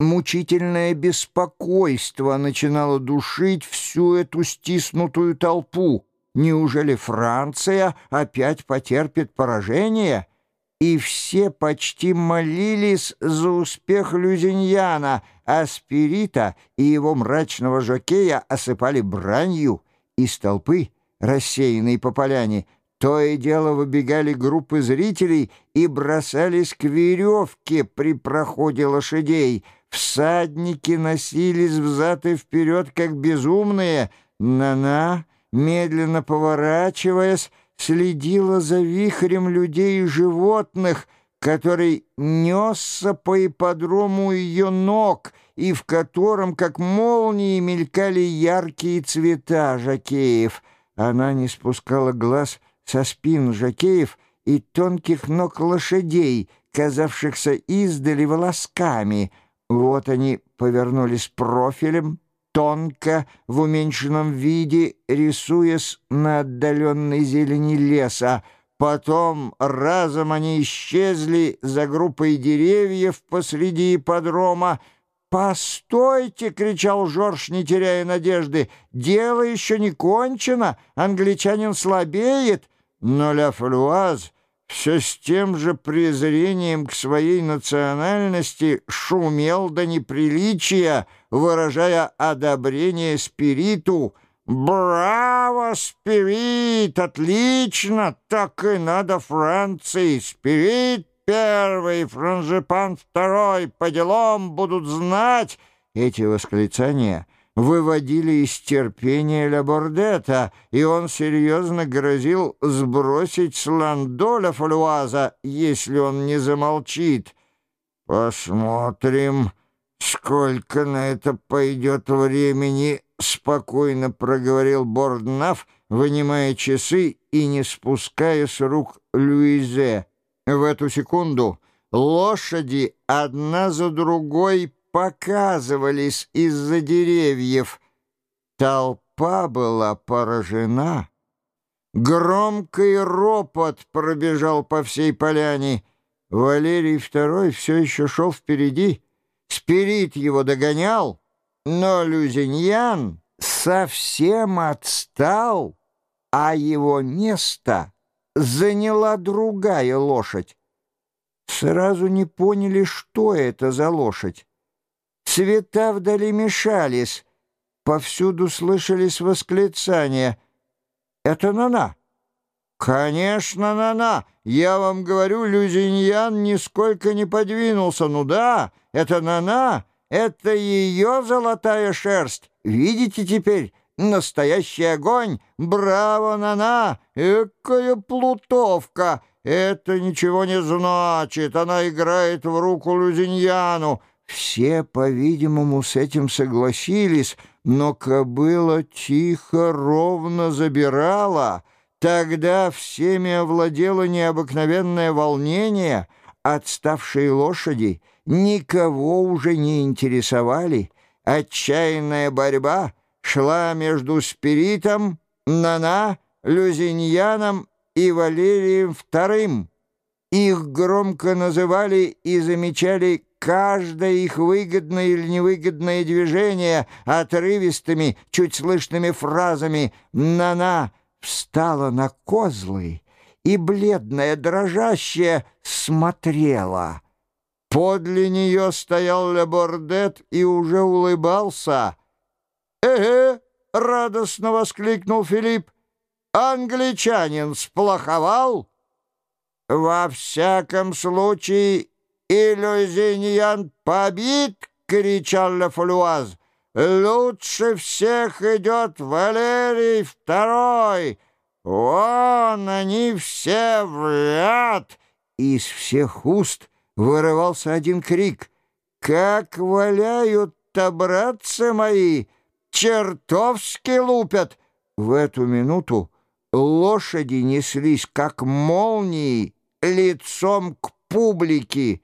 Мучительное беспокойство начинало душить всю эту стиснутую толпу. Неужели Франция опять потерпит поражение? И все почти молились за успех Люзиньяна, а Спирита и его мрачного жокея осыпали бранью. Из толпы, рассеянной по поляне, то и дело выбегали группы зрителей и бросались к веревке при проходе лошадей — Всадники носились взад и вперед, как безумные. Нана, медленно поворачиваясь, следила за вихрем людей и животных, который несся по ипподрому ее ног и в котором, как молнии, мелькали яркие цвета жакеев. Она не спускала глаз со спин жакеев и тонких ног лошадей, казавшихся издали волосками — вот они повернулись профилем, тонко, в уменьшенном виде, рисуясь на отдаленной зелени леса. Потом разом они исчезли за группой деревьев посреди ипподрома. «Постойте!» — кричал Жорж, не теряя надежды. «Дело еще не кончено, англичанин слабеет». Но Ля Флюаз все с тем же презрением к своей национальности шумел до неприличия, выражая одобрение спириту. «Браво, спирит! Отлично! Так и надо Франции! Спирит первый, франжипан второй, по делам будут знать!» Эти восклицания — выводили из терпения Лабордета, и он серьезно грозил сбросить с Ландоля Фалуаза, если он не замолчит. «Посмотрим, сколько на это пойдет времени», — спокойно проговорил Борднаф, вынимая часы и не спуская с рук Луизе. В эту секунду лошади одна за другой показывались из-за деревьев. Толпа была поражена. Громкий ропот пробежал по всей поляне. Валерий II все еще шел впереди. Спирит его догонял, но Люзиньян совсем отстал, а его место заняла другая лошадь. Сразу не поняли, что это за лошадь. Цвета вдали мешались. Повсюду слышались восклицания. «Это Нана!» «Конечно, Нана! Я вам говорю, Люзиньян нисколько не подвинулся. Ну да, это Нана, это ее золотая шерсть. Видите теперь?» Настоящий огонь! Браво, Нана! Экая плутовка! Это ничего не значит. Она играет в руку Люзиньяну. Все, по-видимому, с этим согласились, но кобыла тихо, ровно забирала. Тогда всеми овладело необыкновенное волнение. Отставшие лошади никого уже не интересовали. Отчаянная борьба шла между Спиритом, Нана, Люзиньяном и Валерием Вторым. Их громко называли и замечали каждое их выгодное или невыгодное движение отрывистыми, чуть слышными фразами «Нана» встала на козлы и, бледная, дрожащая, смотрела. Подле нее стоял Лебордет и уже улыбался. «Э-э!» — радостно воскликнул Филипп. «Англичанин сплоховал?» «Во всяком случае, «Иллюзиньян побит!» — кричал Лефлюаз. «Лучше всех идет Валерий Второй! Вон они все в ряд!» Из всех уст вырывался один крик. «Как валяют-то, братцы мои! Чертовски лупят!» В эту минуту лошади неслись, как молнии, лицом к публике.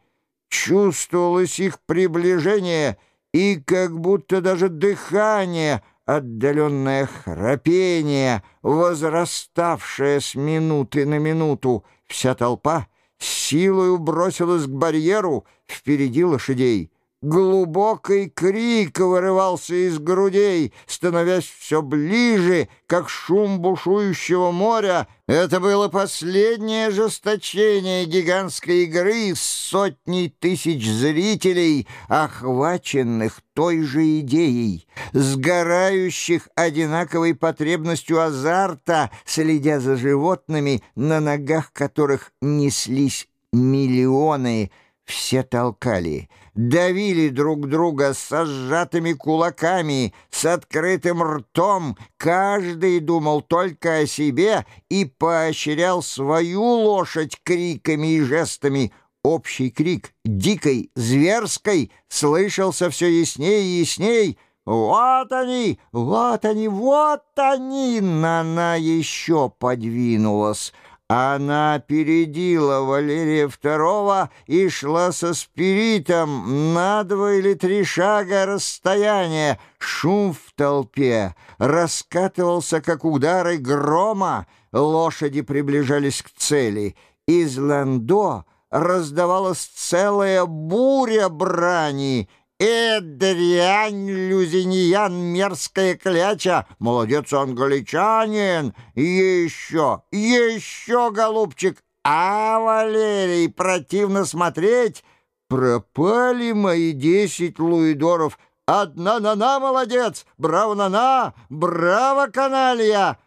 Чувствовалось их приближение и как будто даже дыхание, отдаленное храпение, возраставшее с минуты на минуту. Вся толпа силою бросилась к барьеру впереди лошадей. Глубокий крик вырывался из грудей, становясь все ближе, как шум бушующего моря. Это было последнее ожесточение гигантской игры с сотней тысяч зрителей, охваченных той же идеей, сгорающих одинаковой потребностью азарта, следя за животными, на ногах которых неслись миллионы все толкали, давили друг друга с сжатыми кулаками, с открытым ртом. Каждый думал только о себе и поощрял свою лошадь криками и жестами. Общий крик, дикой, зверской, слышался все ясней и ясней. «Вот они! Вот они! Вот они!» Нана еще подвинулась. Она опередила Валерия II и шла со спиритом на два или три шага расстояния. Шум в толпе раскатывался, как удары грома. Лошади приближались к цели. Из ландо раздавалась целая буря брани — «Э, дрянь, люзиньян, мерзкая кляча! Молодец, англичанин! Еще, еще, голубчик! А, Валерий, противно смотреть! Пропали мои десять луидоров! Одна Нана молодец! Браво, Нана! Браво, каналья!»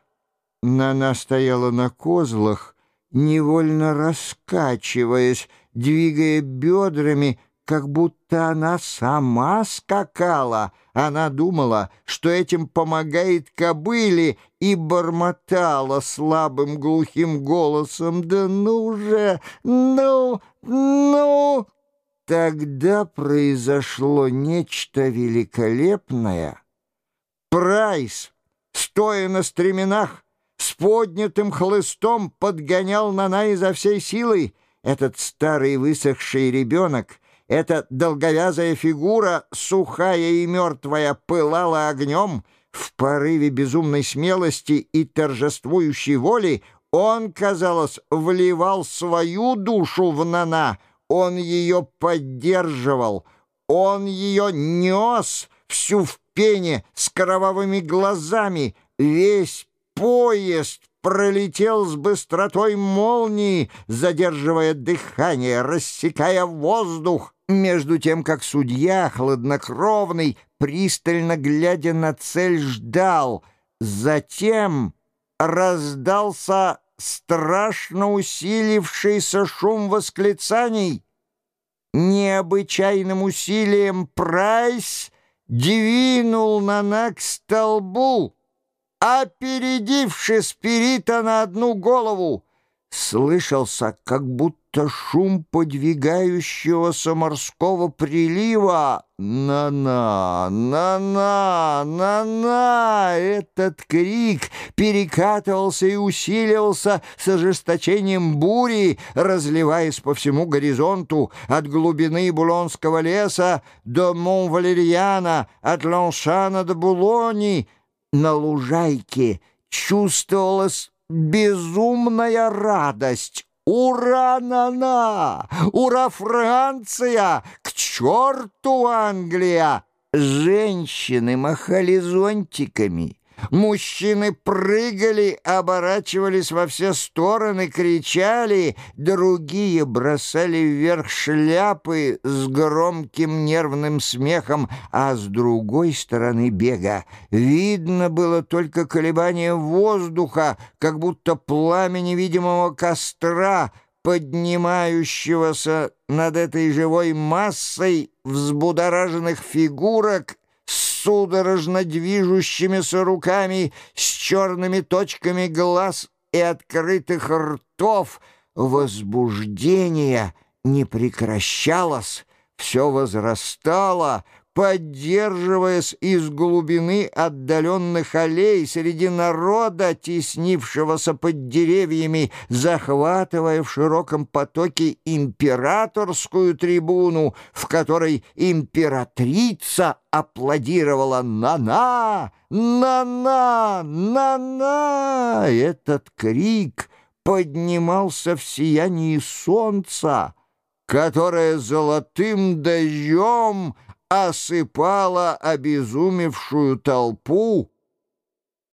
Нана стояла на козлах, невольно раскачиваясь, двигая бедрами, как будто она сама скакала. Она думала, что этим помогает кобыле, и бормотала слабым глухим голосом «Да ну же! Ну! Ну!» Тогда произошло нечто великолепное. Прайс, стоя на стременах, с поднятым хлыстом подгонял Нана изо всей силы. Этот старый высохший ребенок — эта долговязая фигура, сухая и мертвая, пылала огнем. В порыве безумной смелости и торжествующей воли он, казалось, вливал свою душу в Нана. Он ее поддерживал, он ее нес всю в пене с кровавыми глазами. Весь поезд пролетел с быстротой молнии, задерживая дыхание, рассекая воздух. Между тем, как судья, хладнокровный, пристально глядя на цель, ждал, затем раздался страшно усилившийся шум восклицаний. Необычайным усилием Прайс двинул Нана к столбу, опередивши спирита на одну голову. Слышался, как будто будто шум подвигающегося морского прилива. «На-на! На-на! На-на!» Этот крик перекатывался и усиливался с ожесточением бури, разливаясь по всему горизонту от глубины Булонского леса до Мон-Валерьяна, от Ланшана до Булони. На лужайке чувствовалась безумная радость, Ура, Нана! Ура, Франция! К черту Англия! Женщины махали зонтиками. Мужчины прыгали, оборачивались во все стороны, кричали, другие бросали вверх шляпы с громким нервным смехом, а с другой стороны бега видно было только колебание воздуха, как будто пламя невидимого костра, поднимающегося над этой живой массой взбудораженных фигурок судорожно движущимися руками, с черными точками глаз и открытых ртов. Возбуждение не прекращалось, все возрастало — поддерживаясь из глубины отдаленных аллей среди народа, теснившегося под деревьями, захватывая в широком потоке императорскую трибуну, в которой императрица аплодировала «На-на! На-на! На-на!» Этот крик поднимался в сиянии солнца, которое золотым дождем осыпала обезумевшую толпу